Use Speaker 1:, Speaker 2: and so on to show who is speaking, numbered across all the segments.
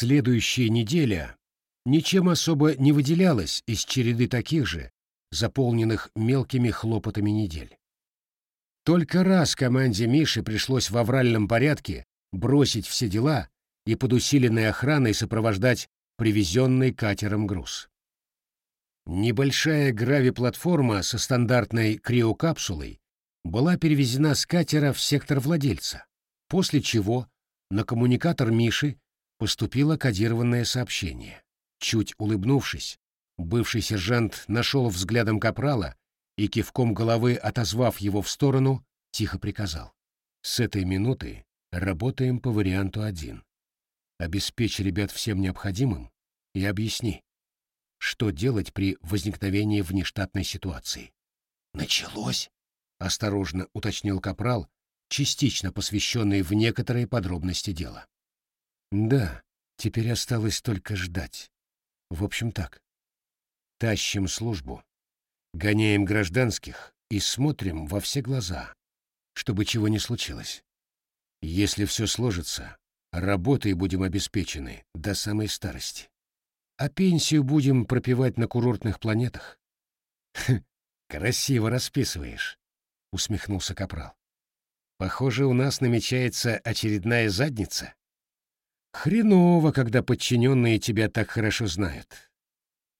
Speaker 1: Следующая неделя ничем особо не выделялась из череды таких же, заполненных мелкими хлопотами недель. Только раз команде Миши пришлось в авральном порядке бросить все дела и под усиленной охраной сопровождать привезенный катером груз. Небольшая грави-платформа со стандартной криокапсулой была перевезена с катера в сектор владельца, после чего на коммуникатор Миши поступило кодированное сообщение. Чуть улыбнувшись, бывший сержант нашел взглядом капрала и кивком головы, отозвав его в сторону, тихо приказал. «С этой минуты работаем по варианту один. Обеспечь ребят всем необходимым и объясни, что делать при возникновении внештатной ситуации».
Speaker 2: «Началось?»
Speaker 1: — осторожно уточнил капрал, частично посвященный в некоторые подробности дела. «Да, теперь осталось только ждать. В общем так. Тащим службу, гоняем гражданских и смотрим во все глаза, чтобы чего не случилось. Если все сложится, работой будем обеспечены до самой старости. А пенсию будем пропивать на курортных планетах. красиво расписываешь, усмехнулся капрал. Похоже, у нас намечается очередная задница. Хреново, когда подчиненные тебя так хорошо знают.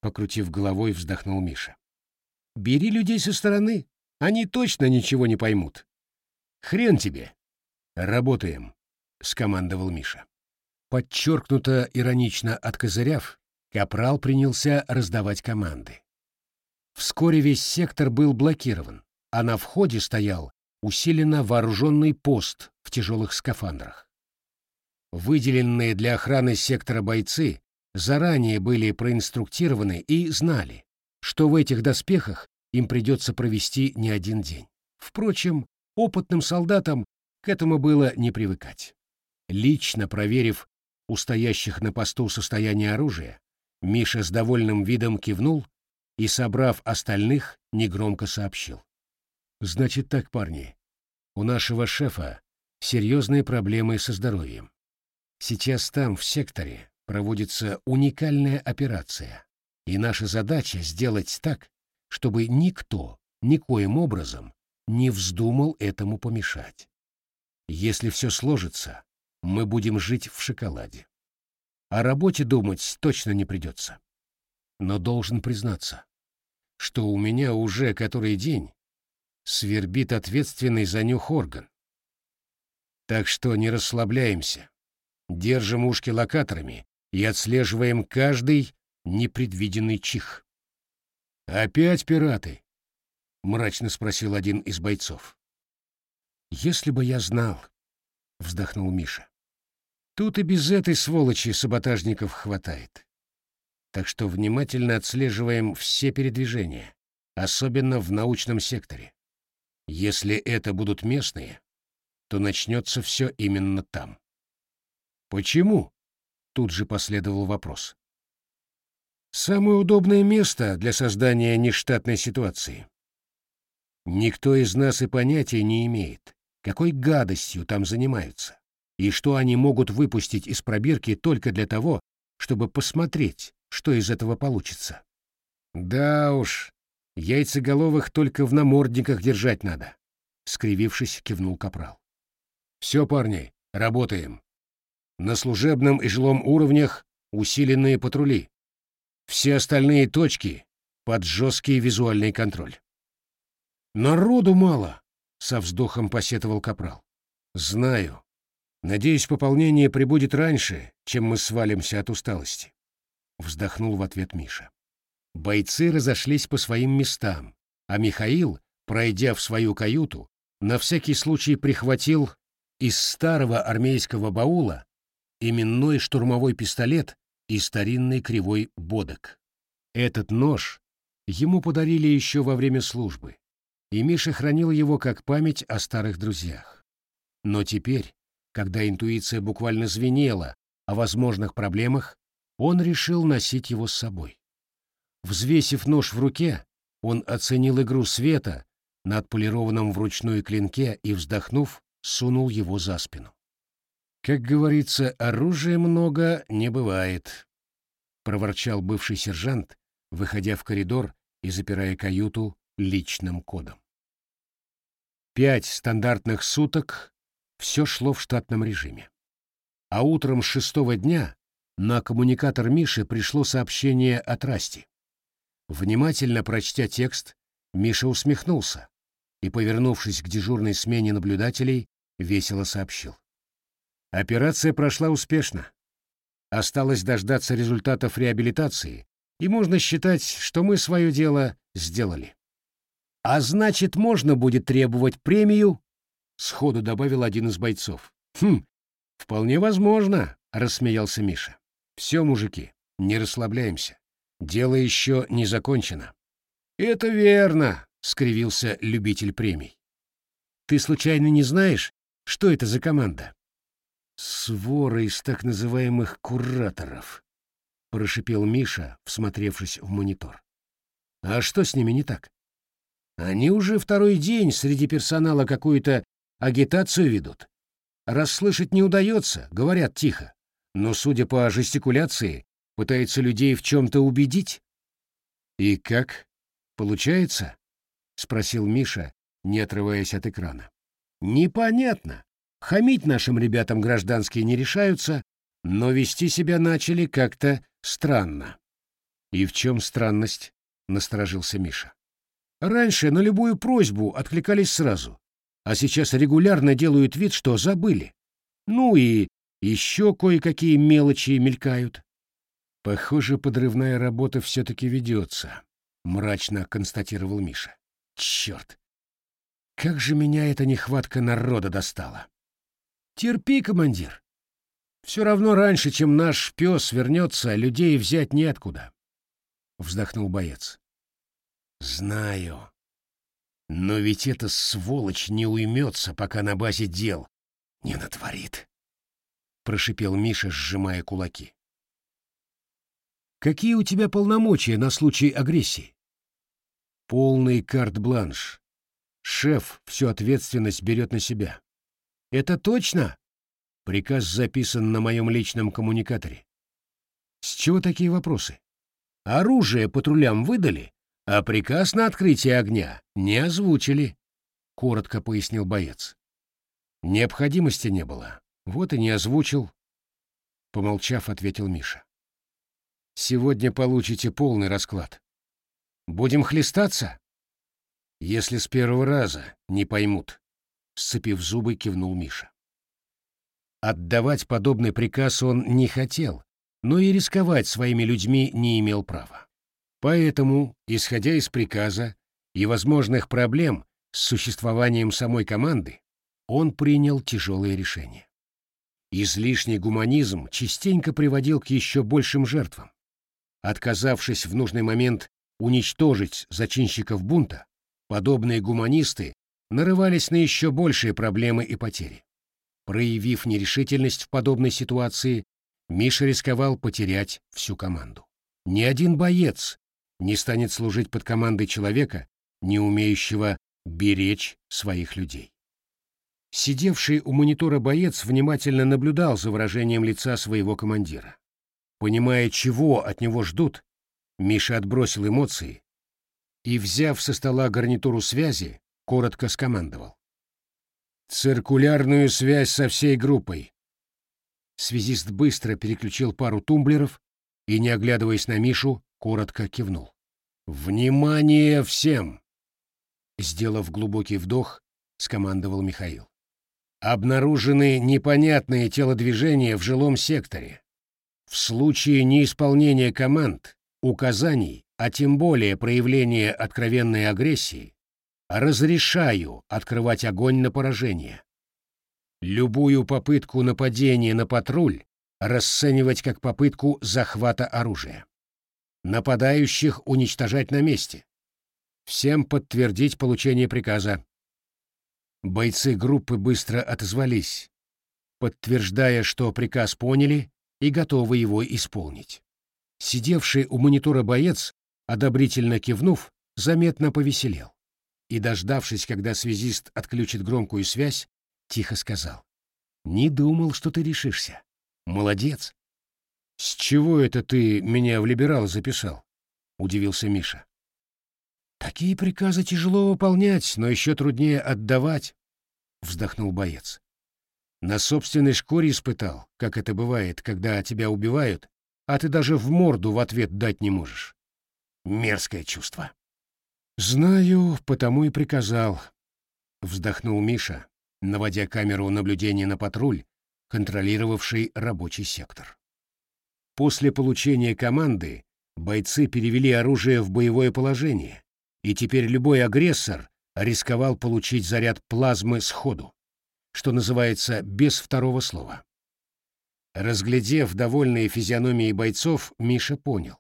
Speaker 1: Покрутив головой, вздохнул Миша. Бери людей со стороны, они точно ничего не поймут. Хрен тебе. Работаем, скомандовал Миша. Подчеркнуто иронично откозыряв, Капрал принялся раздавать команды. Вскоре весь сектор был блокирован, а на входе стоял усиленно вооруженный пост в тяжелых скафандрах. Выделенные для охраны сектора бойцы заранее были проинструктированы и знали, что в этих доспехах им придется провести не один день. Впрочем, опытным солдатам к этому было не привыкать. Лично проверив у стоящих на посту состояние оружия, Миша с довольным видом кивнул и, собрав остальных, негромко сообщил. «Значит так, парни, у нашего шефа серьезные проблемы со здоровьем. Сейчас там, в секторе, проводится уникальная операция, и наша задача сделать так, чтобы никто никоим образом не вздумал этому помешать. Если все сложится, мы будем жить в шоколаде. О работе думать точно не придется. Но должен признаться, что у меня уже который день свербит ответственный за нюх орган. Так что не расслабляемся, держим ушки локаторами и отслеживаем каждый непредвиденный чих. «Опять пираты?» — мрачно спросил один из бойцов. «Если бы я знал», — вздохнул Миша. «Тут и без этой сволочи саботажников хватает. Так что внимательно отслеживаем все передвижения, особенно в научном секторе. Если это будут местные, то начнется все именно там. «Почему?» — тут же последовал вопрос. «Самое удобное место для создания нештатной ситуации. Никто из нас и понятия не имеет, какой гадостью там занимаются, и что они могут выпустить из пробирки только для того, чтобы посмотреть, что из этого получится. Да уж, яйцеголовых только в намордниках держать надо», — скривившись, кивнул Капрал. «Все, парни, работаем. На служебном и жилом уровнях усиленные патрули. Все остальные точки под жесткий визуальный контроль. «Народу мало», — со вздохом посетовал Капрал. «Знаю. Надеюсь, пополнение прибудет раньше, чем мы свалимся от усталости», — вздохнул в ответ Миша. Бойцы разошлись по своим местам, а Михаил, пройдя в свою каюту, на всякий случай прихватил из старого армейского баула именной штурмовой пистолет и старинный кривой бодок. Этот нож ему подарили еще во время службы, и Миша хранил его как память о старых друзьях. Но теперь, когда интуиция буквально звенела о возможных проблемах, он решил носить его с собой. Взвесив нож в руке, он оценил игру света на отполированном вручную клинке и, вздохнув, сунул его за спину. Как говорится, оружия много не бывает, проворчал бывший сержант, выходя в коридор и запирая каюту личным кодом. Пять стандартных суток все шло в штатном режиме. А утром шестого дня на коммуникатор Миши пришло сообщение от Расти. Внимательно прочтя текст, Миша усмехнулся и, повернувшись к дежурной смене наблюдателей, весело сообщил. Операция прошла успешно. Осталось дождаться результатов реабилитации, и можно считать, что мы свое дело сделали. А значит, можно будет требовать премию? Сходу добавил один из бойцов. Хм, вполне возможно, рассмеялся Миша. Все, мужики, не расслабляемся. Дело еще не закончено. Это верно, скривился любитель премий. Ты случайно не знаешь, что это за команда? Свора из так называемых кураторов, прошипел Миша, всмотревшись в монитор. А что с ними не так? Они уже второй день среди персонала какую-то агитацию ведут. Расслышать не удается, говорят тихо, но, судя по жестикуляции, пытаются людей в чем-то убедить. «И как? Получается?» — спросил Миша, не отрываясь от экрана. «Непонятно. Хамить нашим ребятам гражданские не решаются, но вести себя начали как-то странно». «И в чем странность?» — насторожился Миша. Раньше на любую просьбу откликались сразу, а сейчас регулярно делают вид, что забыли. Ну и еще кое-какие мелочи мелькают. Похоже, подрывная работа все-таки ведется, — мрачно констатировал Миша. Черт! Как же меня эта нехватка народа достала! Терпи, командир. Все равно раньше, чем наш пес вернется, людей взять неоткуда. Вздохнул боец. Знаю. Но ведь эта сволочь не уймется, пока на базе дел не натворит. Прошипел Миша, сжимая кулаки. Какие у тебя полномочия на случай агрессии? Полный карт-бланш. Шеф всю ответственность берет на себя. Это точно? Приказ записан на моем личном коммуникаторе. С чего такие вопросы? Оружие патрулям выдали? а приказ на открытие огня не озвучили, — коротко пояснил боец. Необходимости не было, вот и не озвучил, — помолчав, ответил Миша. Сегодня получите полный расклад. Будем хлестаться? Если с первого раза не поймут, — сцепив зубы, кивнул Миша. Отдавать подобный приказ он не хотел, но и рисковать своими людьми не имел права. Поэтому, исходя из приказа и возможных проблем с существованием самой команды, он принял тяжелое решение. Излишний гуманизм частенько приводил к еще большим жертвам. Отказавшись в нужный момент уничтожить зачинщиков бунта, подобные гуманисты нарывались на еще большие проблемы и потери. Проявив нерешительность в подобной ситуации, Миша рисковал потерять всю команду. Ни один боец не станет служить под командой человека, не умеющего беречь своих людей. Сидевший у монитора боец внимательно наблюдал за выражением лица своего командира. Понимая, чего от него ждут, Миша отбросил эмоции и, взяв со стола гарнитуру связи, коротко скомандовал. «Циркулярную связь со всей группой». Связист быстро переключил пару тумблеров и, не оглядываясь на Мишу, коротко кивнул. «Внимание всем!» Сделав глубокий вдох, скомандовал Михаил. «Обнаружены непонятные телодвижения в жилом секторе. В случае неисполнения команд, указаний, а тем более проявления откровенной агрессии, разрешаю открывать огонь на поражение. Любую попытку нападения на патруль расценивать как попытку захвата оружия. Нападающих уничтожать на месте. Всем подтвердить получение приказа. Бойцы группы быстро отозвались, подтверждая, что приказ поняли и готовы его исполнить. Сидевший у монитора боец, одобрительно кивнув, заметно повеселел и, дождавшись, когда связист отключит громкую связь, тихо сказал. Не думал, что ты решишься. Молодец. С чего это ты меня в либерал записал? Удивился Миша. Такие приказы тяжело выполнять, но еще труднее отдавать, вздохнул боец. На собственной шкуре испытал, как это бывает, когда тебя убивают, а ты даже в морду в ответ дать не можешь. Мерзкое чувство. Знаю, потому и приказал, вздохнул Миша, наводя камеру наблюдения на патруль, контролировавший рабочий сектор. После получения команды бойцы перевели оружие в боевое положение, и теперь любой агрессор рисковал получить заряд плазмы сходу, что называется без второго слова. Разглядев довольные физиономии бойцов, Миша понял,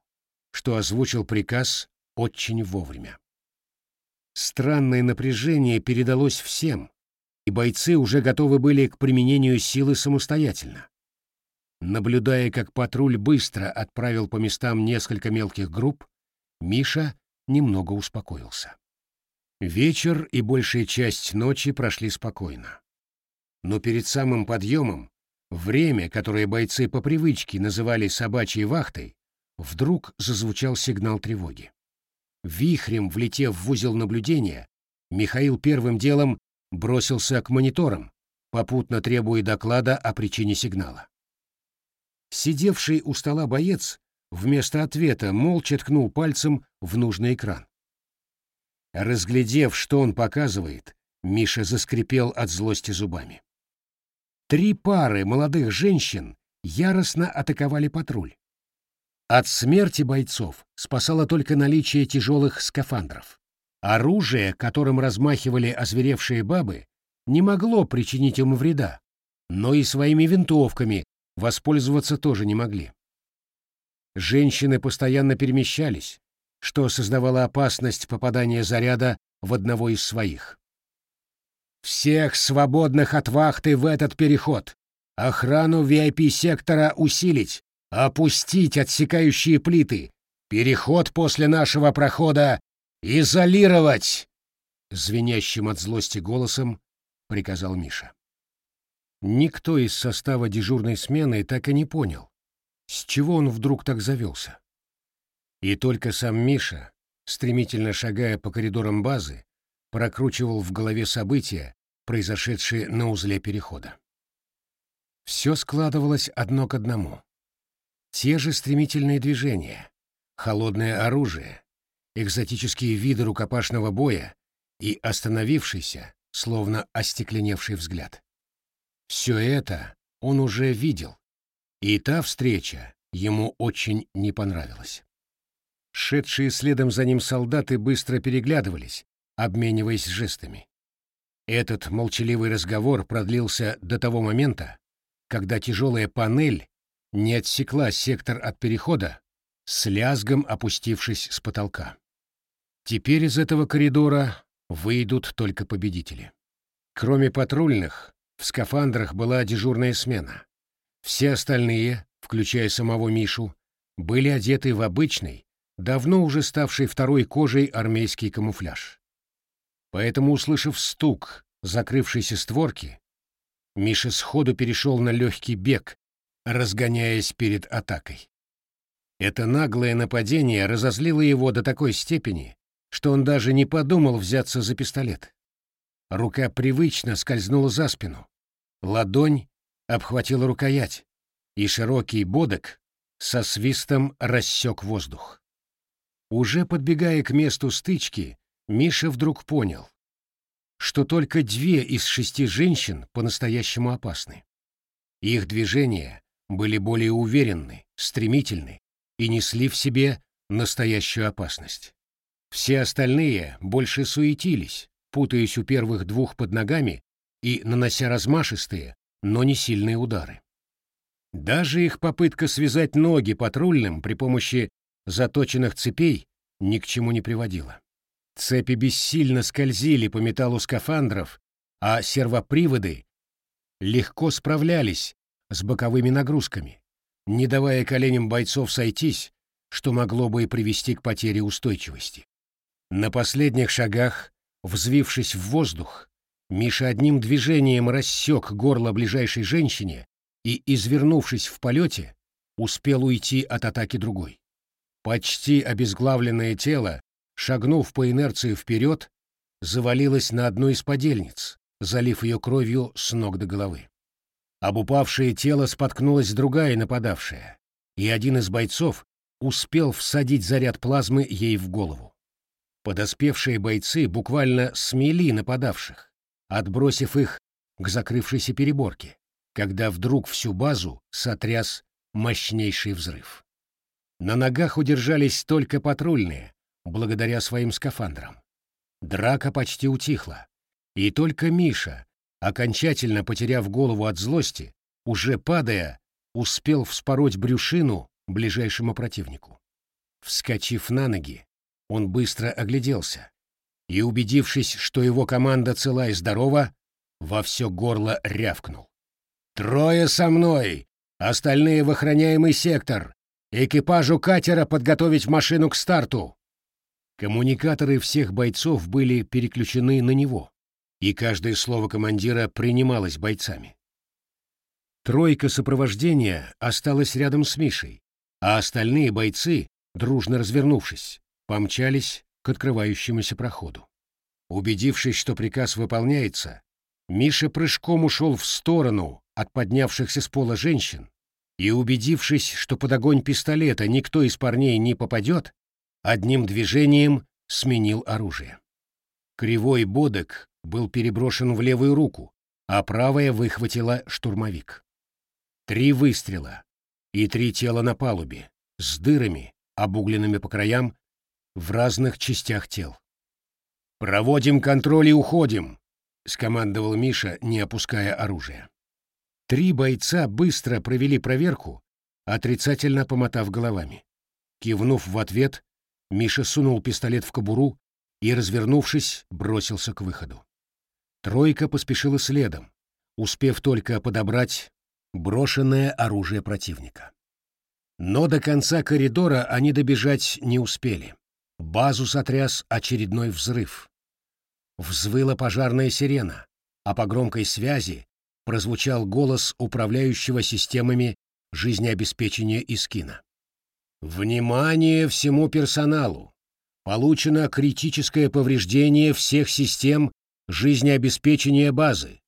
Speaker 1: что озвучил приказ очень вовремя. Странное напряжение передалось всем, и бойцы уже готовы были к применению силы самостоятельно. Наблюдая, как патруль быстро отправил по местам несколько мелких групп, Миша немного успокоился. Вечер и большая часть ночи прошли спокойно. Но перед самым подъемом, время, которое бойцы по привычке называли собачьей вахтой, вдруг зазвучал сигнал тревоги. Вихрем влетев в узел наблюдения, Михаил первым делом бросился к мониторам, попутно требуя доклада о причине сигнала. Сидевший у стола боец вместо ответа молча ткнул пальцем в нужный экран. Разглядев, что он показывает, Миша заскрипел от злости зубами. Три пары молодых женщин яростно атаковали патруль. От смерти бойцов спасало только наличие тяжелых скафандров. Оружие, которым размахивали озверевшие бабы, не могло причинить им вреда, но и своими винтовками воспользоваться тоже не могли. Женщины постоянно перемещались, что создавало опасность попадания заряда в одного из своих. «Всех свободных от вахты в этот переход! Охрану VIP-сектора усилить! Опустить отсекающие плиты! Переход после нашего прохода «Изолировать!» — звенящим от злости голосом приказал Миша. Никто из состава дежурной смены так и не понял, с чего он вдруг так завелся. И только сам Миша, стремительно шагая по коридорам базы, прокручивал в голове события, произошедшие на узле перехода. Все складывалось одно к одному. Те же стремительные движения, холодное оружие, экзотические виды рукопашного боя и остановившийся, словно остекленевший взгляд. Все это он уже видел, и та встреча ему очень не понравилась. Шедшие следом за ним солдаты быстро переглядывались, обмениваясь жестами. Этот молчаливый разговор продлился до того момента, когда тяжелая панель не отсекла сектор от перехода, с лязгом опустившись с потолка. Теперь из этого коридора выйдут только победители. Кроме патрульных, в скафандрах была дежурная смена. Все остальные, включая самого Мишу, были одеты в обычный, давно уже ставший второй кожей армейский камуфляж. Поэтому, услышав стук закрывшейся створки, Миша сходу перешел на легкий бег, разгоняясь перед атакой. Это наглое нападение разозлило его до такой степени, что он даже не подумал взяться за пистолет. Рука привычно скользнула за спину. Ладонь обхватила рукоять, и широкий бодок со свистом рассек воздух. Уже подбегая к месту стычки, Миша вдруг понял, что только две из шести женщин по-настоящему опасны. Их движения были более уверенны, стремительны и несли в себе настоящую опасность. Все остальные больше суетились, путаясь у первых двух под ногами и нанося размашистые, но не сильные удары. Даже их попытка связать ноги патрульным при помощи заточенных цепей ни к чему не приводила. Цепи бессильно скользили по металлу скафандров, а сервоприводы легко справлялись с боковыми нагрузками, не давая коленям бойцов сойтись, что могло бы и привести к потере устойчивости. На последних шагах, взвившись в воздух, Миша одним движением рассек горло ближайшей женщине и, извернувшись в полете, успел уйти от атаки другой. Почти обезглавленное тело, шагнув по инерции вперед, завалилось на одну из подельниц, залив ее кровью с ног до головы. Об упавшее тело споткнулась другая нападавшая, и один из бойцов успел всадить заряд плазмы ей в голову. Подоспевшие бойцы буквально смели нападавших, отбросив их к закрывшейся переборке, когда вдруг всю базу сотряс мощнейший взрыв. На ногах удержались только патрульные, благодаря своим скафандрам. Драка почти утихла, и только Миша, окончательно потеряв голову от злости, уже падая, успел вспороть брюшину ближайшему противнику. Вскочив на ноги, он быстро огляделся и, убедившись, что его команда цела и здорова, во все горло рявкнул. «Трое со мной! Остальные в охраняемый сектор! Экипажу катера подготовить машину к старту!» Коммуникаторы всех бойцов были переключены на него, и каждое слово командира принималось бойцами. Тройка сопровождения осталась рядом с Мишей, а остальные бойцы, дружно развернувшись, помчались к открывающемуся проходу. Убедившись, что приказ выполняется, Миша прыжком ушел в сторону от поднявшихся с пола женщин и, убедившись, что под огонь пистолета никто из парней не попадет, одним движением сменил оружие. Кривой бодок был переброшен в левую руку, а правая выхватила штурмовик. Три выстрела и три тела на палубе, с дырами, обугленными по краям, в разных частях тел. «Проводим контроль и уходим!» — скомандовал Миша, не опуская оружия. Три бойца быстро провели проверку, отрицательно помотав головами. Кивнув в ответ, Миша сунул пистолет в кобуру и, развернувшись, бросился к выходу. Тройка поспешила следом, успев только подобрать брошенное оружие противника. Но до конца коридора они добежать не успели. Базу сотряс очередной взрыв. Взвыла пожарная сирена, а по громкой связи прозвучал голос управляющего системами жизнеобеспечения Искина. «Внимание всему персоналу! Получено критическое повреждение всех систем жизнеобеспечения базы.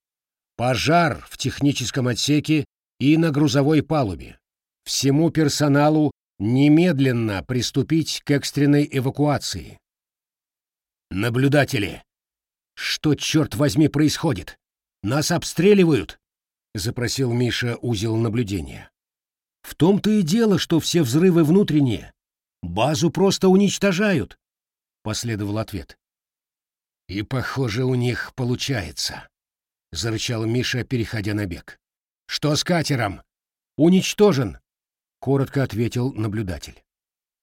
Speaker 1: Пожар в техническом отсеке и на грузовой палубе. Всему персоналу немедленно приступить к экстренной эвакуации. Наблюдатели! Что, черт возьми, происходит? Нас обстреливают? Запросил Миша узел наблюдения. В том-то и дело, что все взрывы внутренние. Базу просто уничтожают, последовал ответ. И, похоже, у них получается, зарычал Миша, переходя на бег. Что с катером? Уничтожен, коротко ответил наблюдатель.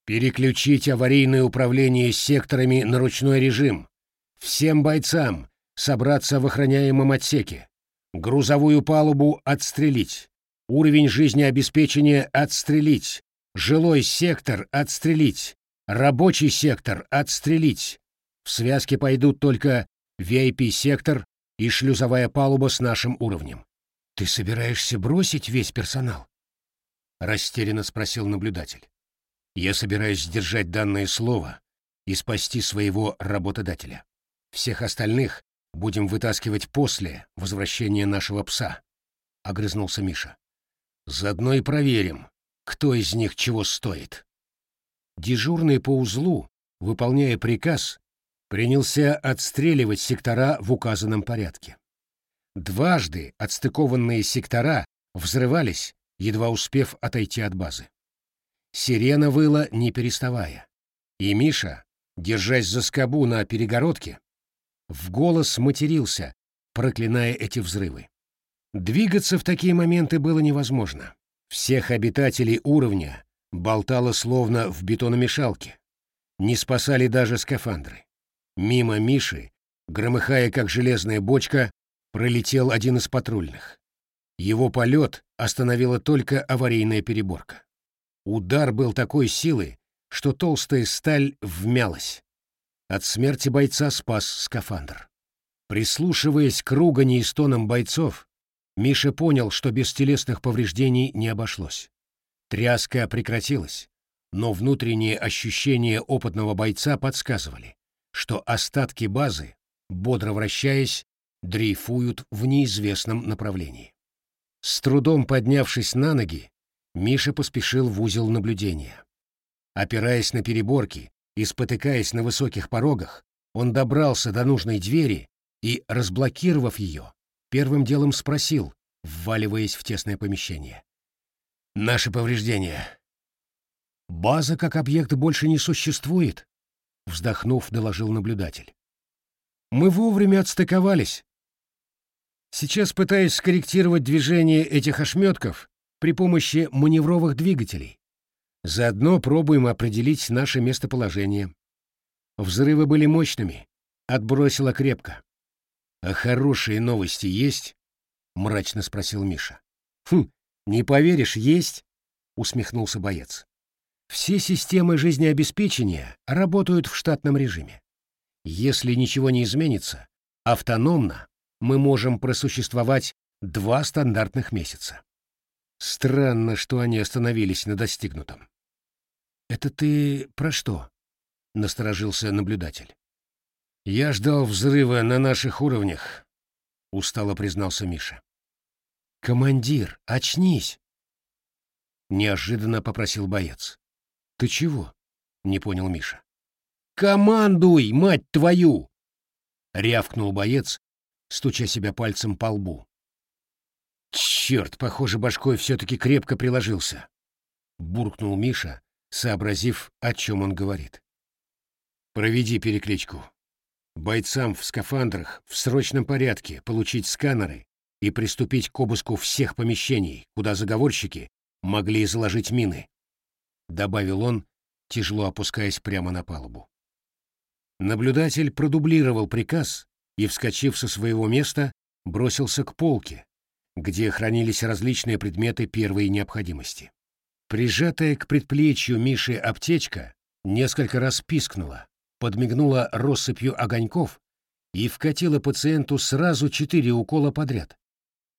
Speaker 1: Переключить аварийное управление секторами на ручной режим. Всем бойцам собраться в охраняемом отсеке. Грузовую палубу отстрелить. Уровень жизнеобеспечения отстрелить. Жилой сектор отстрелить. Рабочий сектор отстрелить. В связке пойдут только VIP-сектор и шлюзовая палуба с нашим уровнем. Ты собираешься бросить весь персонал? — растерянно спросил наблюдатель. «Я собираюсь сдержать данное слово и спасти своего работодателя. Всех остальных будем вытаскивать после возвращения нашего пса», — огрызнулся Миша. «Заодно и проверим, кто из них чего стоит». Дежурный по узлу, выполняя приказ, принялся отстреливать сектора в указанном порядке. Дважды отстыкованные сектора взрывались едва успев отойти от базы. Сирена выла, не переставая. И Миша, держась за скобу на перегородке, в голос матерился, проклиная эти взрывы. Двигаться в такие моменты было невозможно. Всех обитателей уровня болтало словно в бетономешалке. Не спасали даже скафандры. Мимо Миши, громыхая как железная бочка, пролетел один из патрульных. Его полет остановила только аварийная переборка. Удар был такой силы, что толстая сталь вмялась. От смерти бойца спас скафандр. Прислушиваясь к ругани и стонам бойцов, Миша понял, что без телесных повреждений не обошлось. Тряска прекратилась, но внутренние ощущения опытного бойца подсказывали, что остатки базы, бодро вращаясь, дрейфуют в неизвестном направлении. С трудом поднявшись на ноги, Миша поспешил в узел наблюдения. Опираясь на переборки и спотыкаясь на высоких порогах, он добрался до нужной двери и, разблокировав ее, первым делом спросил, вваливаясь в тесное помещение. «Наши повреждения». «База как объект больше не существует», — вздохнув, доложил наблюдатель. «Мы вовремя отстыковались. Сейчас пытаюсь скорректировать движение этих ошметков при помощи маневровых двигателей. Заодно пробуем определить наше местоположение. Взрывы были мощными, отбросило крепко. «А хорошие новости есть?» — мрачно спросил Миша. «Хм, не поверишь, есть?» — усмехнулся боец. «Все системы жизнеобеспечения работают в штатном режиме. Если ничего не изменится, автономно мы можем просуществовать два стандартных месяца. Странно, что они остановились на достигнутом. «Это ты про что?» — насторожился наблюдатель. «Я ждал взрыва на наших уровнях», — устало признался Миша. «Командир, очнись!» Неожиданно попросил боец. «Ты чего?» — не понял Миша. «Командуй, мать твою!» — рявкнул боец, стуча себя пальцем по лбу. «Черт, похоже, башкой все-таки крепко приложился», — буркнул Миша, сообразив, о чем он говорит. «Проведи перекличку. Бойцам в скафандрах в срочном порядке получить сканеры и приступить к обыску всех помещений, куда заговорщики могли заложить мины», — добавил он, тяжело опускаясь прямо на палубу. Наблюдатель продублировал приказ и, вскочив со своего места, бросился к полке, где хранились различные предметы первой необходимости. Прижатая к предплечью Миши аптечка несколько раз пискнула, подмигнула россыпью огоньков и вкатила пациенту сразу четыре укола подряд,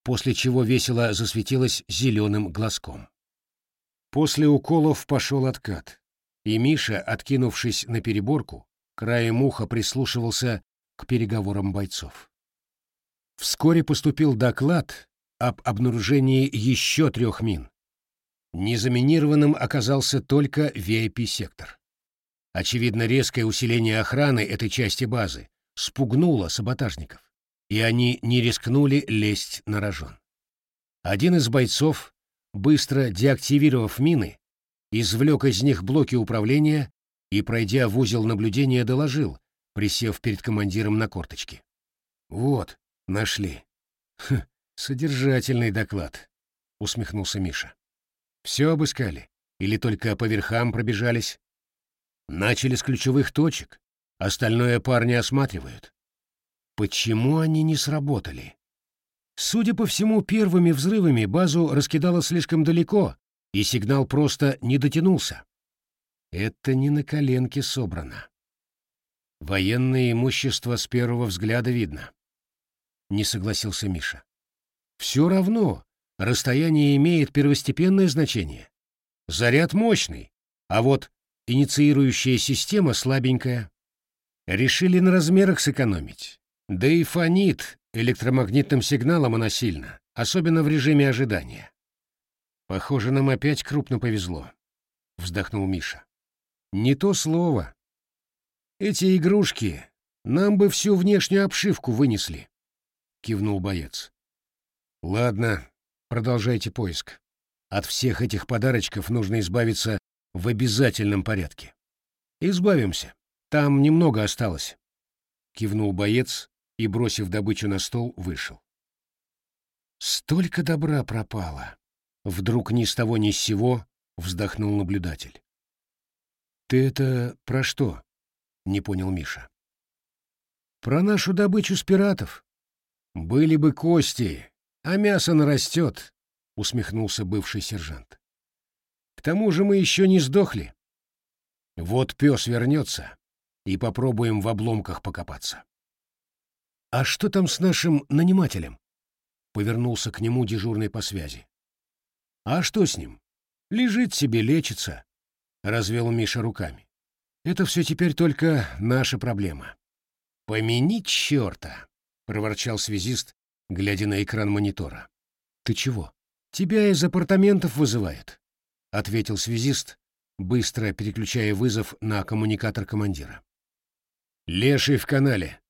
Speaker 1: после чего весело засветилась зеленым глазком. После уколов пошел откат, и Миша, откинувшись на переборку, краем уха прислушивался к переговорам бойцов. Вскоре поступил доклад об обнаружении еще трех мин. Незаминированным оказался только VIP-сектор. Очевидно, резкое усиление охраны этой части базы спугнуло саботажников, и они не рискнули лезть на рожон. Один из бойцов, быстро деактивировав мины, извлек из них блоки управления и, пройдя в узел наблюдения, доложил, присев перед командиром на корточки. «Вот, нашли». «Хм, содержательный доклад», — усмехнулся Миша. «Все обыскали? Или только по верхам пробежались?» «Начали с ключевых точек. Остальное парни осматривают». «Почему они не сработали?» Судя по всему, первыми взрывами базу раскидало слишком далеко, и сигнал просто не дотянулся. Это не на коленке собрано. Военное имущество с первого взгляда видно. Не согласился Миша. Все равно расстояние имеет первостепенное значение. Заряд мощный, а вот инициирующая система слабенькая. Решили на размерах сэкономить. Да и фонит электромагнитным сигналом она сильно, особенно в режиме ожидания. Похоже, нам опять крупно повезло, вздохнул Миша. Не то слово. Эти игрушки нам бы всю внешнюю обшивку вынесли, кивнул боец. Ладно, продолжайте поиск. От всех этих подарочков нужно избавиться в обязательном порядке. Избавимся. Там немного осталось. Кивнул боец и, бросив добычу на стол, вышел. Столько добра пропало. Вдруг ни с того ни с сего вздохнул наблюдатель. Ты это про что? не понял Миша. Про нашу добычу с пиратов. Были бы кости, а мясо нарастет, усмехнулся бывший сержант. К тому же мы еще не сдохли. Вот пес вернется, и попробуем в обломках покопаться. «А что там с нашим нанимателем?» — повернулся к нему дежурный по связи. «А что с ним? Лежит себе, лечится», — развел Миша руками. «Это все теперь только наша проблема». «Помяни черта!» — проворчал связист, глядя на экран монитора. «Ты чего? Тебя из апартаментов вызывает», — ответил связист, быстро переключая вызов на коммуникатор командира. «Леший в канале», —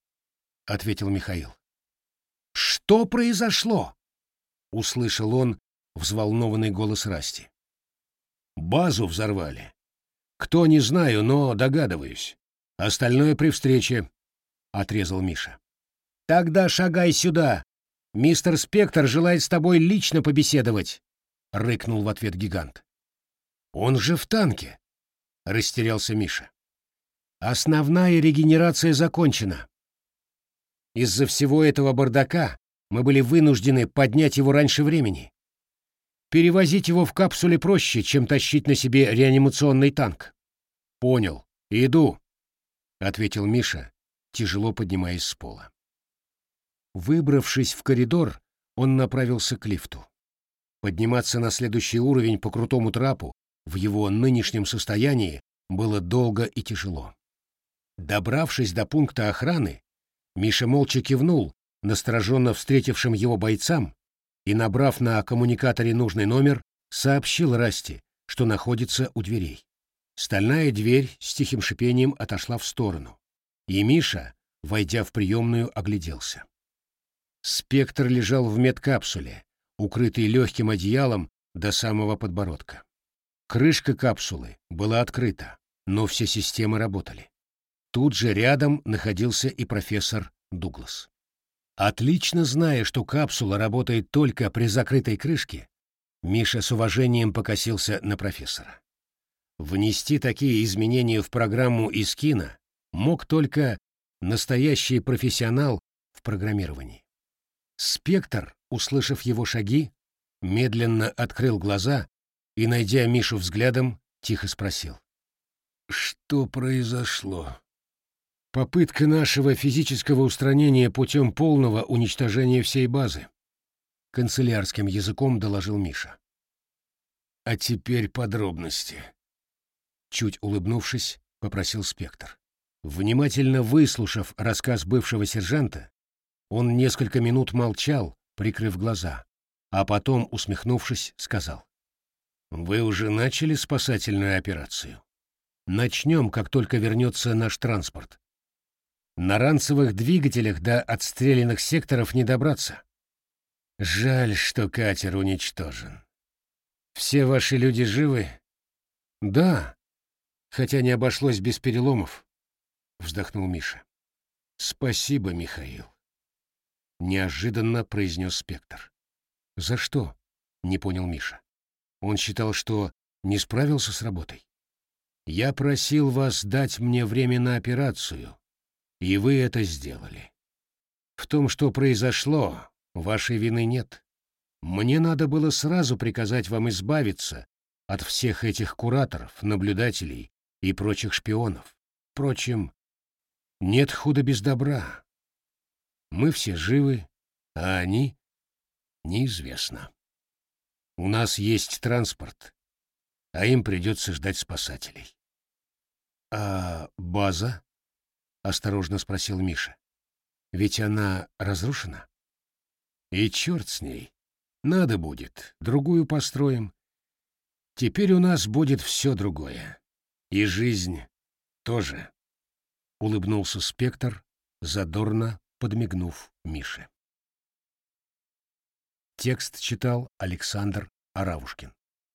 Speaker 1: ответил Михаил. «Что произошло?» — услышал он взволнованный голос Расти. «Базу взорвали. Кто, не знаю, но догадываюсь. Остальное при встрече», — отрезал Миша. «Тогда шагай сюда. Мистер Спектр желает с тобой лично побеседовать», — рыкнул в ответ гигант. «Он же в танке», — растерялся Миша. «Основная регенерация закончена. Из-за всего этого бардака мы были вынуждены поднять его раньше времени. Перевозить его в капсуле проще, чем тащить на себе реанимационный танк». «Понял. Иду», — ответил Миша, тяжело поднимаясь с пола. Выбравшись в коридор, он направился к лифту. Подниматься на следующий уровень по крутому трапу в его нынешнем состоянии было долго и тяжело. Добравшись до пункта охраны, Миша молча кивнул настороженно встретившим его бойцам и, набрав на коммуникаторе нужный номер, сообщил Расти, что находится у дверей. Стальная дверь с тихим шипением отошла в сторону, и Миша, войдя в приемную, огляделся. Спектр лежал в медкапсуле, укрытый легким одеялом до самого подбородка. Крышка капсулы была открыта, но все системы работали. Тут же рядом находился и профессор Дуглас. Отлично зная, что капсула работает только при закрытой крышке, Миша с уважением покосился на профессора. Внести такие изменения в программу из кино мог только настоящий профессионал в программировании. Спектр, услышав его шаги, медленно открыл глаза и, найдя Мишу взглядом, тихо спросил. «Что произошло?» «Попытка нашего физического устранения путем полного уничтожения всей базы», — канцелярским языком доложил Миша. «А теперь подробности», — чуть улыбнувшись, попросил Спектр. Внимательно выслушав рассказ бывшего сержанта, он несколько минут молчал, прикрыв глаза, а потом, усмехнувшись, сказал. «Вы уже начали спасательную операцию? Начнем, как только вернется наш транспорт. На ранцевых двигателях до отстрелянных секторов не добраться. Жаль, что катер уничтожен. Все ваши люди живы? Да, хотя не обошлось без переломов, вздохнул Миша. Спасибо, Михаил неожиданно произнес спектр. За что? не понял Миша. Он считал, что не справился с работой. Я просил вас дать мне время на операцию, и вы это сделали. В том, что произошло, вашей вины нет. Мне надо было сразу приказать вам избавиться от всех этих кураторов, наблюдателей и прочих шпионов. Впрочем, нет худа без добра. Мы все живы, а они — неизвестно. У нас есть транспорт, а им придется ждать спасателей. — А база? — осторожно спросил Миша. — Ведь она разрушена? — И черт с ней. Надо будет, другую построим. Теперь у нас будет все другое. И жизнь тоже. Улыбнулся спектр, задорно подмигнув Мише. Текст читал Александр Аравушкин.